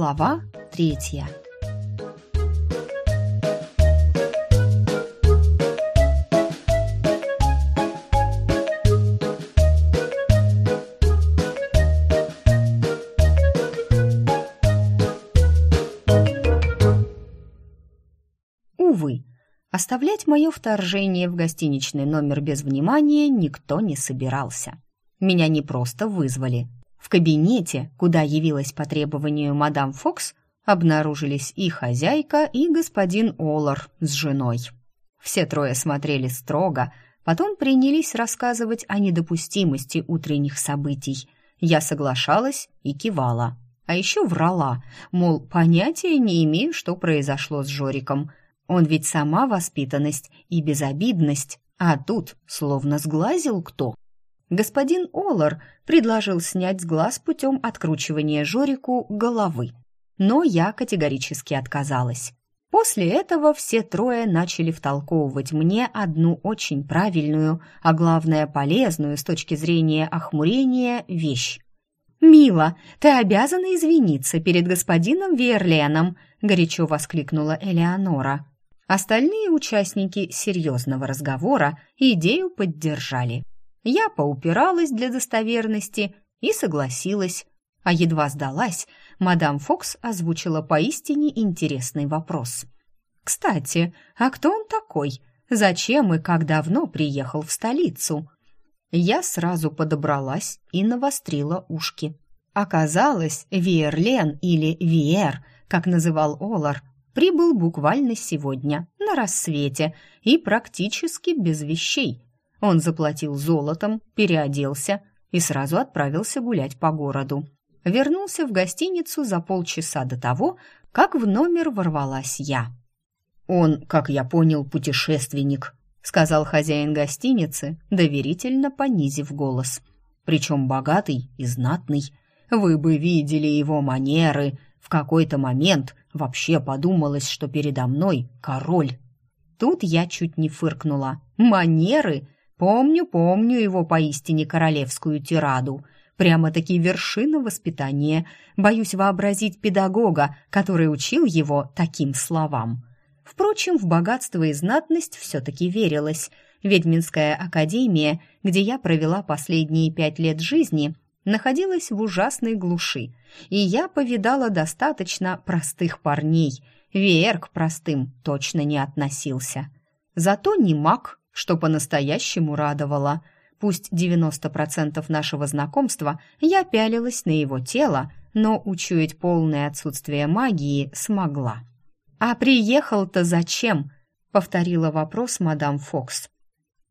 Глава третья. Увы, оставлять мое вторжение в гостиничный номер без внимания никто не собирался. Меня не просто вызвали. В кабинете, куда явилась по требованию мадам Фокс, обнаружились и хозяйка, и господин Олар с женой. Все трое смотрели строго, потом принялись рассказывать о недопустимости утренних событий. Я соглашалась и кивала. А еще врала, мол, понятия не имею, что произошло с Жориком. Он ведь сама воспитанность и безобидность, а тут словно сглазил кто. Господин Олар предложил снять с глаз путем откручивания Жорику головы, но я категорически отказалась. После этого все трое начали втолковывать мне одну очень правильную, а главное полезную с точки зрения охмурения вещь. «Мила, ты обязана извиниться перед господином Верленом!» — горячо воскликнула Элеонора. Остальные участники серьезного разговора идею поддержали. Я поупиралась для достоверности и согласилась. А едва сдалась, мадам Фокс озвучила поистине интересный вопрос. «Кстати, а кто он такой? Зачем и как давно приехал в столицу?» Я сразу подобралась и навострила ушки. Оказалось, Виерлен или Виер, как называл Олар, прибыл буквально сегодня, на рассвете, и практически без вещей. Он заплатил золотом, переоделся и сразу отправился гулять по городу. Вернулся в гостиницу за полчаса до того, как в номер ворвалась я. «Он, как я понял, путешественник», — сказал хозяин гостиницы, доверительно понизив голос. «Причем богатый и знатный. Вы бы видели его манеры. В какой-то момент Вообще подумалось, что передо мной король. Тут я чуть не фыркнула. Манеры? Помню, помню его поистине королевскую тираду. Прямо-таки вершина воспитания. Боюсь вообразить педагога, который учил его таким словам. Впрочем, в богатство и знатность все-таки верилось. Ведьминская академия, где я провела последние пять лет жизни, находилась в ужасной глуши, и я повидала достаточно простых парней. Веер к простым точно не относился. Зато не маг, что по-настоящему радовало. Пусть 90% нашего знакомства я пялилась на его тело, но учуять полное отсутствие магии смогла. «А приехал-то зачем?» — повторила вопрос мадам Фокс.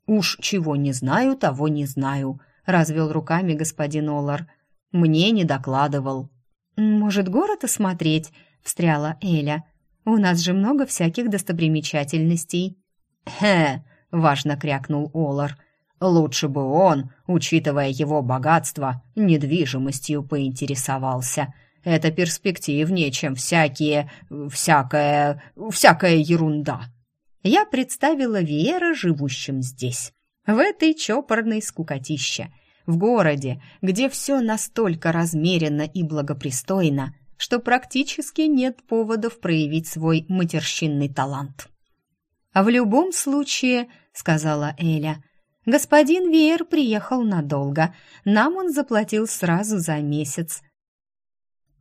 «Уж чего не знаю, того не знаю», развел руками господин Олар. Мне не докладывал. Может, город осмотреть? встряла Эля. У нас же много всяких достопримечательностей. Хе, важно крякнул Олар. Лучше бы он, учитывая его богатство, недвижимостью поинтересовался. Это перспективнее, чем всякие, всякая, всякая ерунда. Я представила Виера живущим здесь, в этой чопорной скукотище, в городе, где все настолько размеренно и благопристойно, что практически нет поводов проявить свой матерщинный талант. «А в любом случае», — сказала Эля, — «господин Веер приехал надолго. Нам он заплатил сразу за месяц».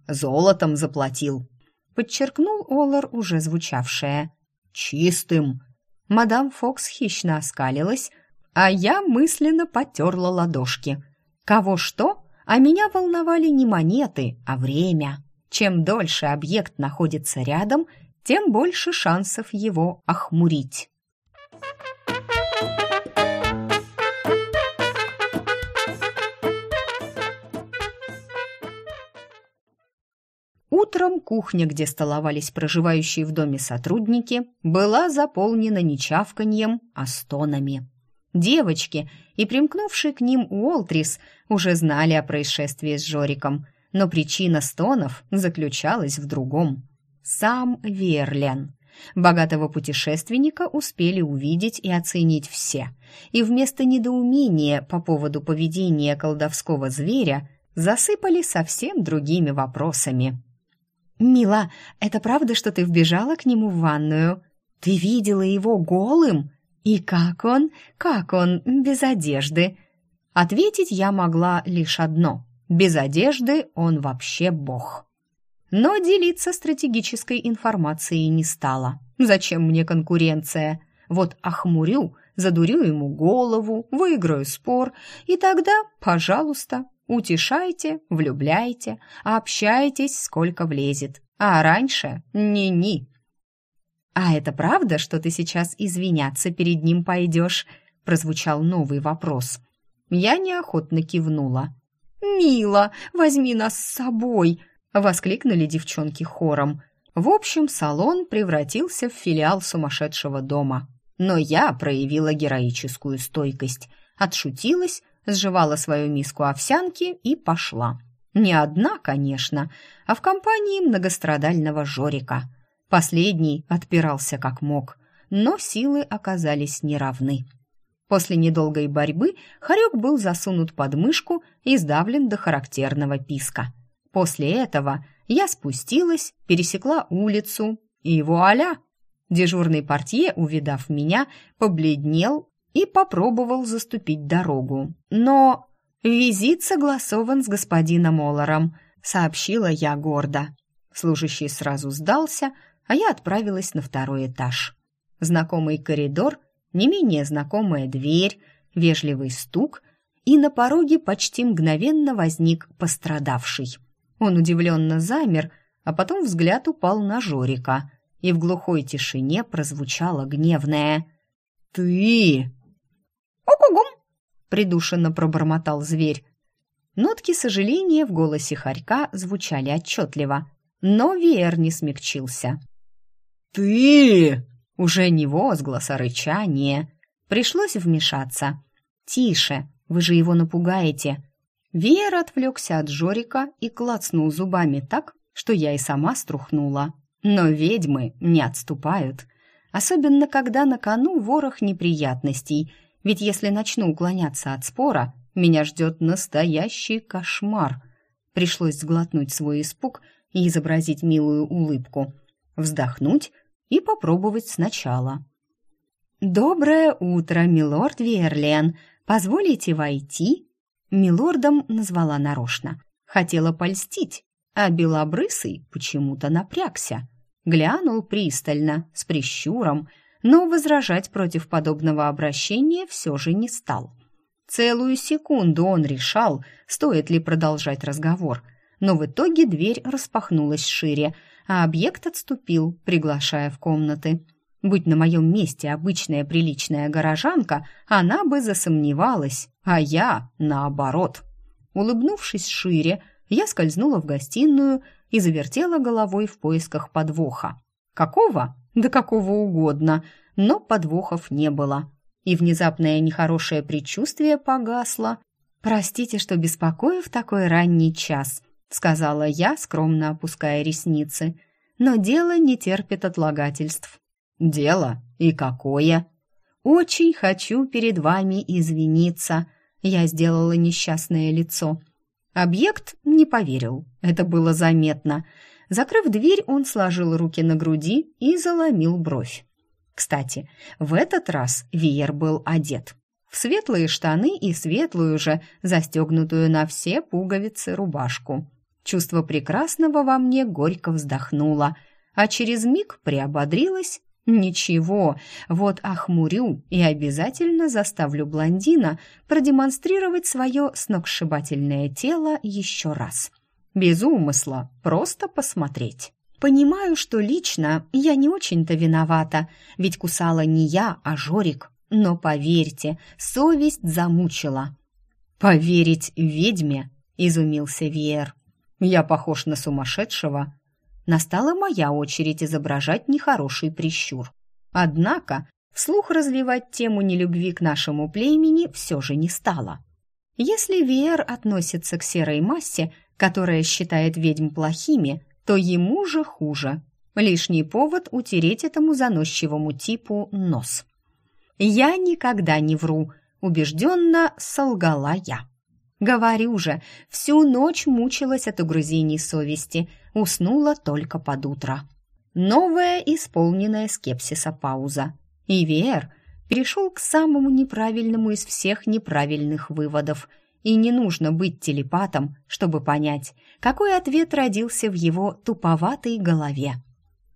«Золотом заплатил», — подчеркнул Олар уже звучавшее. «Чистым». Мадам Фокс хищно оскалилась, а я мысленно потерла ладошки. Кого что, а меня волновали не монеты, а время. Чем дольше объект находится рядом, тем больше шансов его охмурить. Утром кухня, где столовались проживающие в доме сотрудники, была заполнена не чавканьем, а стонами. Девочки и примкнувший к ним Уолтрис уже знали о происшествии с Жориком, но причина стонов заключалась в другом. Сам Верлен. Богатого путешественника успели увидеть и оценить все, и вместо недоумения по поводу поведения колдовского зверя засыпали совсем другими вопросами. «Мила, это правда, что ты вбежала к нему в ванную? Ты видела его голым? И как он? Как он без одежды?» Ответить я могла лишь одно. Без одежды он вообще бог. Но делиться стратегической информацией не стала. Зачем мне конкуренция? Вот охмурю, задурю ему голову, выиграю спор, и тогда, пожалуйста, утешайте, влюбляйте, общайтесь, сколько влезет. А раньше ни-ни. «А это правда, что ты сейчас извиняться перед ним пойдешь?» прозвучал новый вопрос. Я неохотно кивнула. «Мила, возьми нас с собой!» — воскликнули девчонки хором. В общем, салон превратился в филиал сумасшедшего дома. Но я проявила героическую стойкость, отшутилась, сживала свою миску овсянки и пошла. Не одна, конечно, а в компании многострадального Жорика. Последний отпирался как мог, но силы оказались неравны. После недолгой борьбы хорек был засунут под мышку и сдавлен до характерного писка. После этого я спустилась, пересекла улицу, и вуаля! Дежурный портье, увидав меня, побледнел и попробовал заступить дорогу. Но визит согласован с господином Олором, сообщила я гордо. Служащий сразу сдался, а я отправилась на второй этаж. Знакомый коридор не менее знакомая дверь, вежливый стук, и на пороге почти мгновенно возник пострадавший. Он удивленно замер, а потом взгляд упал на Жорика, и в глухой тишине прозвучало гневное «Ты!» «Окугум!» — придушенно пробормотал зверь. Нотки сожаления в голосе хорька звучали отчетливо, но веер не смягчился. «Ты!» Уже не возглас, а рычание. Пришлось вмешаться. «Тише, вы же его напугаете». Веер отвлекся от Жорика и клацнул зубами так, что я и сама струхнула. Но ведьмы не отступают. Особенно, когда на кону ворох неприятностей. Ведь если начну уклоняться от спора, меня ждет настоящий кошмар. Пришлось сглотнуть свой испуг и изобразить милую улыбку. Вздохнуть и попробовать сначала. «Доброе утро, милорд Верлен. Позволите войти?» Милордом назвала нарочно. Хотела польстить, а белобрысый почему-то напрягся. Глянул пристально, с прищуром, но возражать против подобного обращения все же не стал. Целую секунду он решал, стоит ли продолжать разговор, но в итоге дверь распахнулась шире, а объект отступил, приглашая в комнаты. Будь на моем месте обычная приличная горожанка, она бы засомневалась, а я наоборот. Улыбнувшись шире, я скользнула в гостиную и завертела головой в поисках подвоха. Какого? Да какого угодно, но подвохов не было. И внезапное нехорошее предчувствие погасло. «Простите, что беспокою в такой ранний час», — сказала я, скромно опуская ресницы. «Но дело не терпит отлагательств». «Дело? И какое?» «Очень хочу перед вами извиниться». Я сделала несчастное лицо. Объект не поверил. Это было заметно. Закрыв дверь, он сложил руки на груди и заломил бровь. Кстати, в этот раз Виер был одет. В светлые штаны и светлую же, застегнутую на все пуговицы рубашку. Чувство прекрасного во мне горько вздохнуло, а через миг приободрилось. Ничего, вот охмурю и обязательно заставлю блондина продемонстрировать свое сногсшибательное тело еще раз. Без умысла, просто посмотреть. Понимаю, что лично я не очень-то виновата, ведь кусала не я, а Жорик. Но поверьте, совесть замучила. «Поверить ведьме?» — изумился Веер. Я похож на сумасшедшего. Настала моя очередь изображать нехороший прищур. Однако вслух развивать тему нелюбви к нашему племени все же не стало. Если Виэр относится к серой массе, которая считает ведьм плохими, то ему же хуже. Лишний повод утереть этому заносчивому типу нос. «Я никогда не вру», — убежденно солгала я. Говорю же, всю ночь мучилась от угрызений совести. Уснула только под утро. Новая, исполненная скепсиса пауза. И Веер перешел к самому неправильному из всех неправильных выводов. И не нужно быть телепатом, чтобы понять, какой ответ родился в его туповатой голове.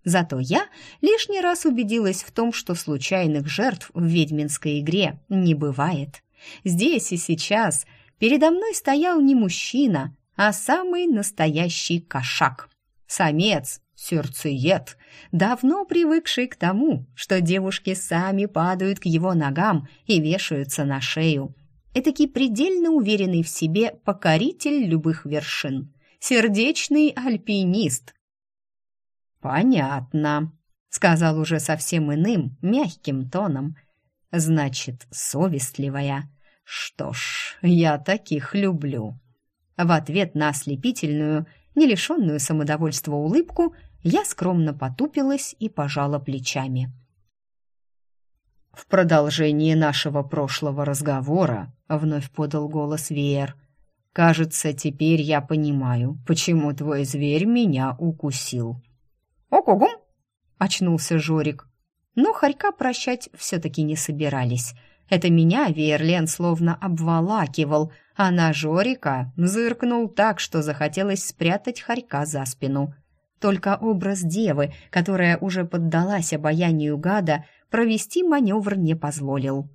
Зато я лишний раз убедилась в том, что случайных жертв в ведьминской игре не бывает. Здесь и сейчас передо мной стоял не мужчина, а самый настоящий кошак. Самец, сердцеед, давно привыкший к тому, что девушки сами падают к его ногам и вешаются на шею. Этакий предельно уверенный в себе покоритель любых вершин. Сердечный альпинист. «Понятно», — сказал уже совсем иным, мягким тоном. «Значит, совестливая. Что ж, я таких люблю». В ответ на ослепительную, не лишенную самодовольства улыбку, я скромно потупилась и пожала плечами. «В продолжении нашего прошлого разговора», — вновь подал голос Веер, «кажется, теперь я понимаю, почему твой зверь меня укусил». «Ок-огум!» — очнулся Жорик. Но Харька прощать все-таки не собирались. Это меня Веерлен словно обволакивал, а на Жорика зыркнул так, что захотелось спрятать Харька за спину. Только образ девы, которая уже поддалась обаянию гада, провести маневр не позволил.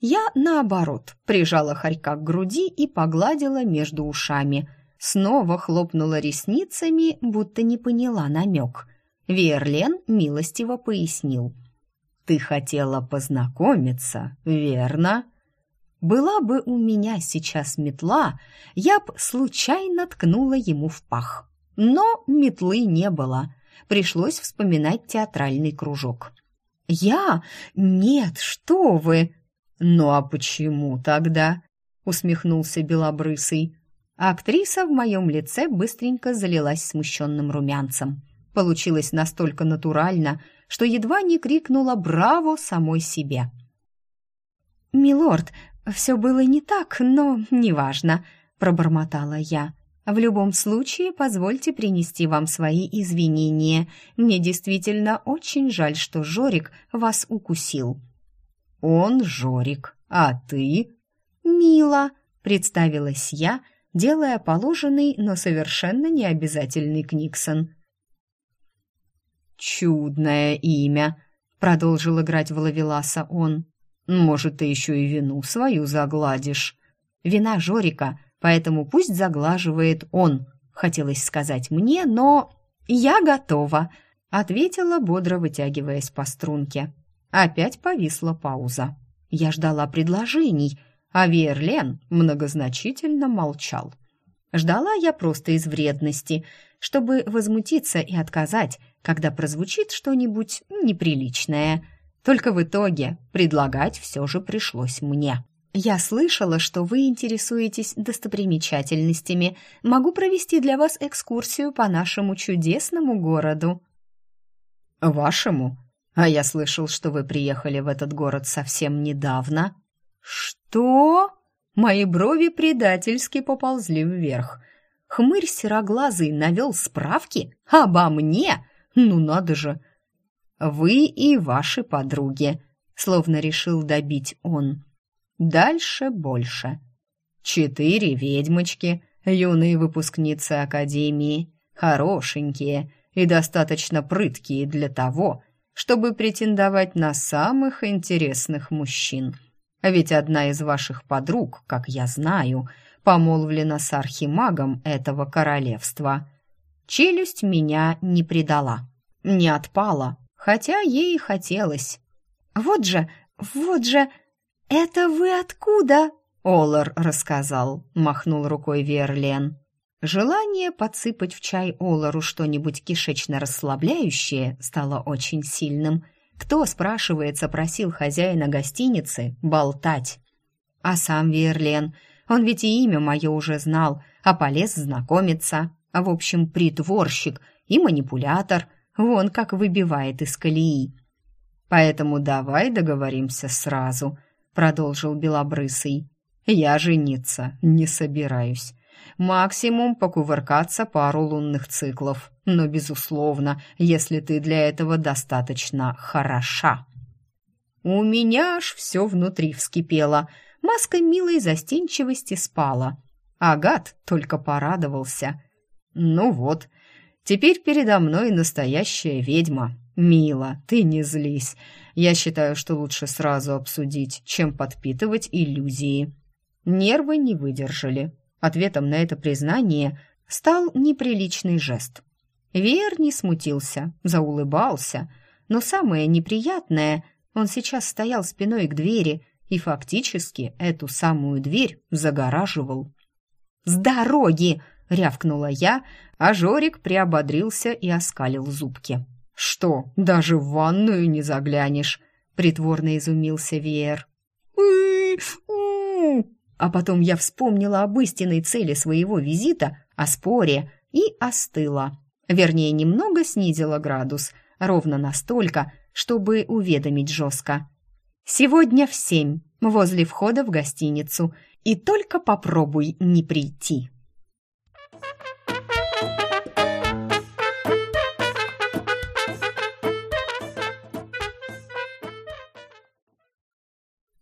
Я, наоборот, прижала Харька к груди и погладила между ушами. Снова хлопнула ресницами, будто не поняла намек. Верлен милостиво пояснил. «Ты хотела познакомиться, верно?» Была бы у меня сейчас метла, я б случайно ткнула ему в пах. Но метлы не было. Пришлось вспоминать театральный кружок. «Я? Нет, что вы!» «Ну а почему тогда?» — усмехнулся Белобрысый. Актриса в моем лице быстренько залилась смущенным румянцем. Получилось настолько натурально, что едва не крикнула «Браво!» самой себе. «Милорд, все было не так, но неважно», — пробормотала я. В любом случае, позвольте принести вам свои извинения. Мне действительно очень жаль, что Жорик вас укусил». «Он Жорик, а ты?» «Мила», — представилась я, делая положенный, но совершенно необязательный книксон. «Чудное имя», — продолжил играть в Лавеласа он. «Может, ты еще и вину свою загладишь?» «Вина Жорика поэтому пусть заглаживает он, хотелось сказать мне, но я готова, ответила, бодро вытягиваясь по струнке. Опять повисла пауза. Я ждала предложений, а Верлен многозначительно молчал. Ждала я просто из вредности, чтобы возмутиться и отказать, когда прозвучит что-нибудь неприличное. Только в итоге предлагать все же пришлось мне. «Я слышала, что вы интересуетесь достопримечательностями. Могу провести для вас экскурсию по нашему чудесному городу». «Вашему? А я слышал, что вы приехали в этот город совсем недавно». «Что?» Мои брови предательски поползли вверх. Хмырь сероглазый навел справки обо мне? Ну надо же! Вы и ваши подруги, словно решил добить он. Дальше больше. Четыре ведьмочки, юные выпускницы академии, хорошенькие и достаточно прыткие для того, чтобы претендовать на самых интересных мужчин. Ведь одна из ваших подруг, как я знаю, помолвлена с архимагом этого королевства. Челюсть меня не предала, не отпала, хотя ей и хотелось. «Вот же, вот же!» «Это вы откуда?» — Олар рассказал, махнул рукой Верлен. Желание подсыпать в чай Олару что-нибудь кишечно расслабляющее стало очень сильным. Кто, спрашивается, просил хозяина гостиницы болтать? А сам Верлен, он ведь и имя мое уже знал, а полез знакомиться. А в общем, притворщик и манипулятор, вон как выбивает из колеи. Поэтому давай договоримся сразу — продолжил Белобрысый. «Я жениться не собираюсь. Максимум покувыркаться пару лунных циклов. Но, безусловно, если ты для этого достаточно хороша. У меня аж все внутри вскипело. Маска милой застенчивости спала. Агат только порадовался. Ну вот, теперь передо мной настоящая ведьма. Мила, ты не злись. Я считаю, что лучше сразу обсудить, чем подпитывать иллюзии. Нервы не выдержали. Ответом на это признание стал неприличный жест. Веер не смутился, заулыбался, но самое неприятное, он сейчас стоял спиной к двери и фактически эту самую дверь загораживал. «С дороги!» — рявкнула я, а Жорик приободрился и оскалил зубки. «Что, даже в ванную не заглянешь?» — притворно изумился Веер. А потом я вспомнила об истинной цели своего визита, о споре, и остыла. Вернее, немного снизила градус, ровно настолько, чтобы уведомить жестко. «Сегодня в семь, возле входа в гостиницу, и только попробуй не прийти».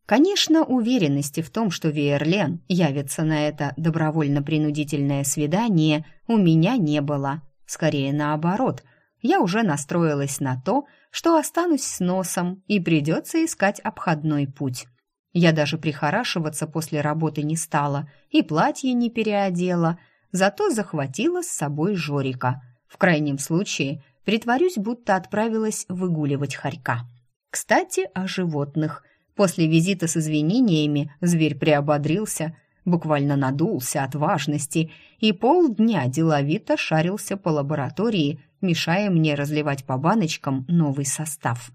Конечно, уверенности в том, что Виерлен явится на это добровольно-принудительное свидание, у меня не было. Скорее наоборот, я уже настроилась на то, что останусь с носом и придется искать обходной путь. Я даже прихорашиваться после работы не стала и платье не переодела, зато захватила с собой Жорика. В крайнем случае притворюсь, будто отправилась выгуливать хорька. Кстати, о животных – После визита с извинениями зверь приободрился, буквально надулся от важности и полдня деловито шарился по лаборатории, мешая мне разливать по баночкам новый состав.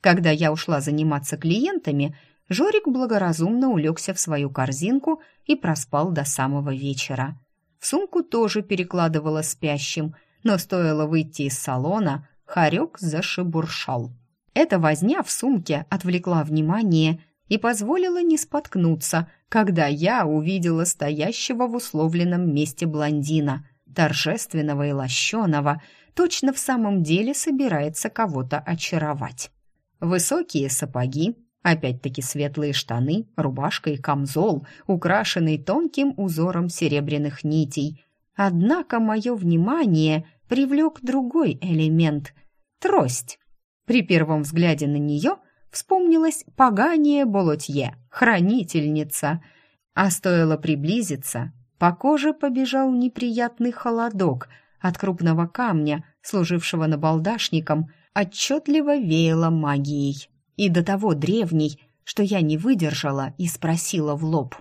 Когда я ушла заниматься клиентами, Жорик благоразумно улегся в свою корзинку и проспал до самого вечера. В сумку тоже перекладывала спящим, но стоило выйти из салона, хорек зашебуршал. Эта возня в сумке отвлекла внимание и позволила не споткнуться, когда я увидела стоящего в условленном месте блондина, торжественного и лощеного, точно в самом деле собирается кого-то очаровать. Высокие сапоги, опять-таки светлые штаны, рубашка и камзол, украшенный тонким узором серебряных нитей. Однако мое внимание привлек другой элемент — трость. При первом взгляде на нее вспомнилась Пагания Болотье, хранительница. А стоило приблизиться, по коже побежал неприятный холодок от крупного камня, служившего набалдашником, отчетливо веяло магией. И до того древней, что я не выдержала и спросила в лоб.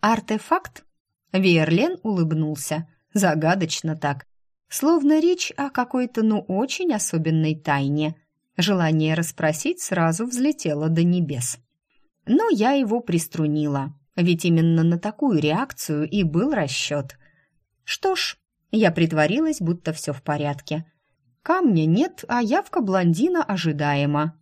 «Артефакт?» Верлен улыбнулся, загадочно так, словно речь о какой-то ну очень особенной тайне – Желание расспросить сразу взлетело до небес. Но я его приструнила, ведь именно на такую реакцию и был расчет. Что ж, я притворилась, будто все в порядке. Камня нет, а явка блондина ожидаема.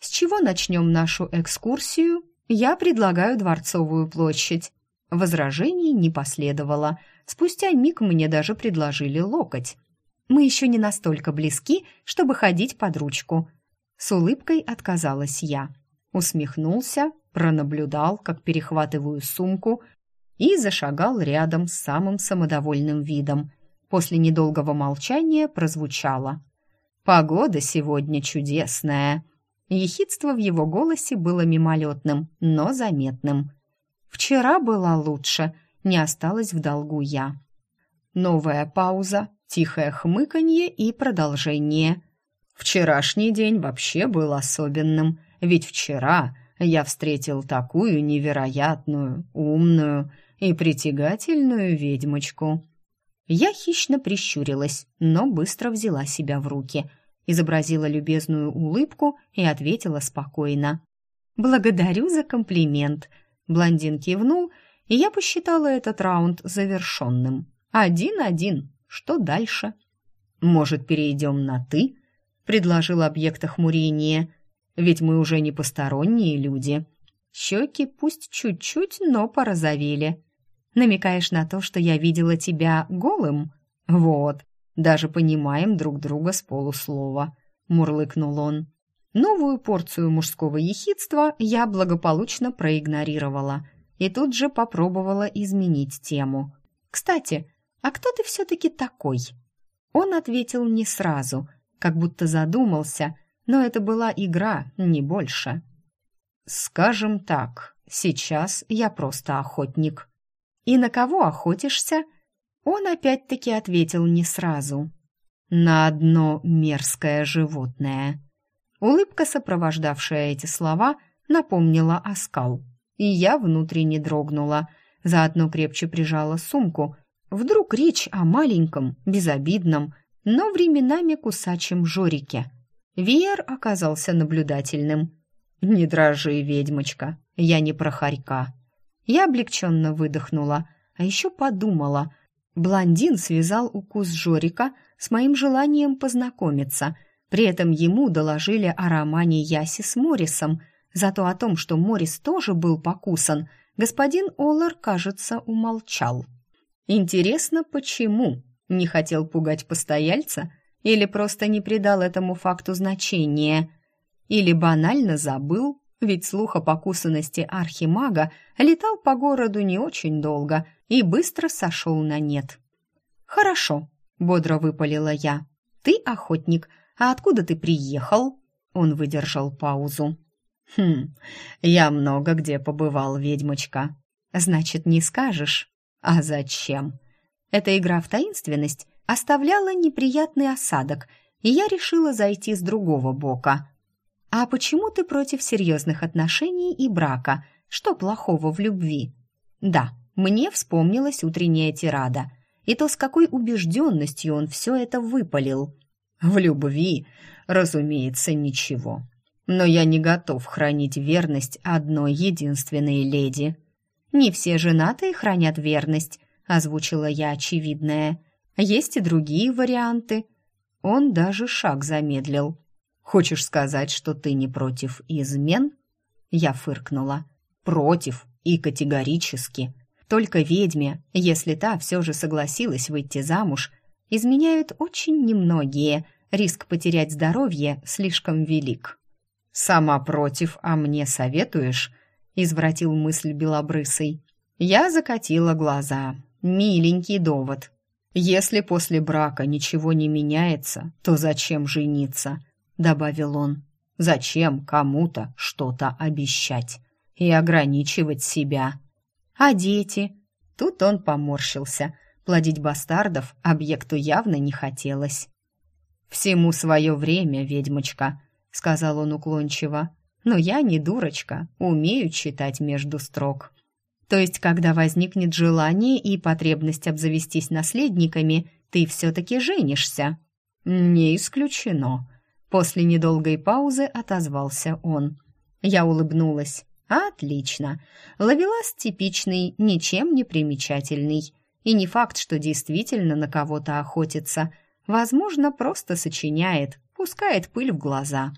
С чего начнем нашу экскурсию? Я предлагаю Дворцовую площадь. Возражений не последовало. Спустя миг мне даже предложили локоть. Мы еще не настолько близки, чтобы ходить под ручку. С улыбкой отказалась я. Усмехнулся, пронаблюдал, как перехватываю сумку и зашагал рядом с самым самодовольным видом. После недолгого молчания прозвучало. «Погода сегодня чудесная». Ехидство в его голосе было мимолетным, но заметным. «Вчера была лучше, не осталось в долгу я». Новая пауза, тихое хмыканье и продолжение. Вчерашний день вообще был особенным, ведь вчера я встретил такую невероятную, умную и притягательную ведьмочку. Я хищно прищурилась, но быстро взяла себя в руки, изобразила любезную улыбку и ответила спокойно. «Благодарю за комплимент». Блондин кивнул, и я посчитала этот раунд завершенным. Один-один. Что дальше? Может, перейдем на «ты»?» — предложил объект охмурения. «Ведь мы уже не посторонние люди. Щеки пусть чуть-чуть, но порозовели». Намекаешь на то, что я видела тебя голым? Вот, даже понимаем друг друга с полуслова, мурлыкнул он. Новую порцию мужского ехидства я благополучно проигнорировала и тут же попробовала изменить тему. «Кстати, а кто ты все-таки такой?» Он ответил не сразу, как будто задумался, но это была игра, не больше. «Скажем так, сейчас я просто охотник». «И на кого охотишься?» Он опять-таки ответил не сразу. «На одно мерзкое животное». Улыбка, сопровождавшая эти слова, напомнила оскал. И я внутренне дрогнула, заодно крепче прижала сумку. Вдруг речь о маленьком, безобидном, но временами кусачем Жорике. Веер оказался наблюдательным. «Не дрожи, ведьмочка, я не про хорька». Я облегченно выдохнула, а еще подумала. Блондин связал укус Жорика с моим желанием познакомиться — при этом ему доложили о романе Яси с Моррисом, зато о том, что Моррис тоже был покусан, господин Оллар, кажется, умолчал. Интересно, почему? Не хотел пугать постояльца или просто не придал этому факту значения? Или банально забыл, ведь слух о покусанности архимага летал по городу не очень долго и быстро сошел на нет. «Хорошо», — бодро выпалила я. «Ты охотник, «А откуда ты приехал?» Он выдержал паузу. «Хм, я много где побывал, ведьмочка». «Значит, не скажешь?» «А зачем?» Эта игра в таинственность оставляла неприятный осадок, и я решила зайти с другого бока. «А почему ты против серьезных отношений и брака? Что плохого в любви?» «Да, мне вспомнилась утренняя тирада, и то, с какой убежденностью он все это выпалил. В любви, разумеется, ничего. Но я не готов хранить верность одной единственной леди. Не все женатые хранят верность, озвучила я очевидное. Есть и другие варианты. Он даже шаг замедлил. Хочешь сказать, что ты не против измен? Я фыркнула. Против и категорически. Только ведьме, если та все же согласилась выйти замуж, изменяют очень немногие, риск потерять здоровье слишком велик. «Сама против, а мне советуешь?» — извратил мысль белобрысый. Я закатила глаза. Миленький довод. «Если после брака ничего не меняется, то зачем жениться?» — добавил он. «Зачем кому-то что-то обещать и ограничивать себя?» «А дети?» Тут он поморщился — Плодить бастардов объекту явно не хотелось. «Всему свое время, ведьмочка», — сказал он уклончиво. «Но я не дурочка, умею читать между строк». «То есть, когда возникнет желание и потребность обзавестись наследниками, ты все-таки женишься?» «Не исключено», — после недолгой паузы отозвался он. Я улыбнулась. «Отлично. Ловелас типичный, ничем не примечательный. И не факт, что действительно на кого-то охотится. Возможно, просто сочиняет, пускает пыль в глаза.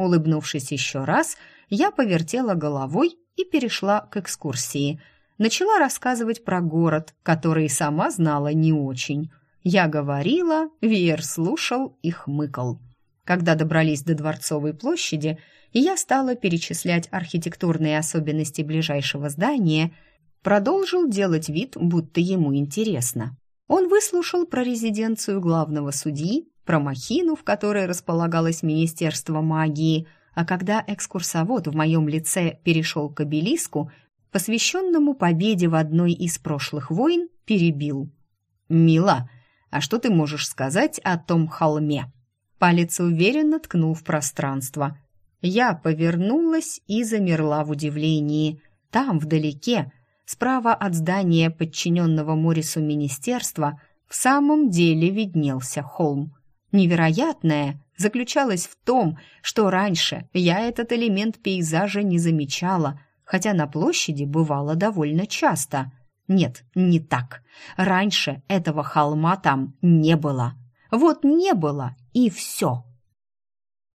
Улыбнувшись еще раз, я повертела головой и перешла к экскурсии. Начала рассказывать про город, который сама знала не очень. Я говорила, Веер слушал и хмыкал. Когда добрались до Дворцовой площади, я стала перечислять архитектурные особенности ближайшего здания – продолжил делать вид, будто ему интересно. Он выслушал про резиденцию главного судьи, про махину, в которой располагалось Министерство магии, а когда экскурсовод в моем лице перешел к обелиску, посвященному победе в одной из прошлых войн, перебил. «Мила, а что ты можешь сказать о том холме?» Палец уверенно ткнул в пространство. Я повернулась и замерла в удивлении. Там, вдалеке, Справа от здания подчиненного Морису министерства в самом деле виднелся холм. Невероятное заключалось в том, что раньше я этот элемент пейзажа не замечала, хотя на площади бывало довольно часто. Нет, не так. Раньше этого холма там не было. Вот не было, и все.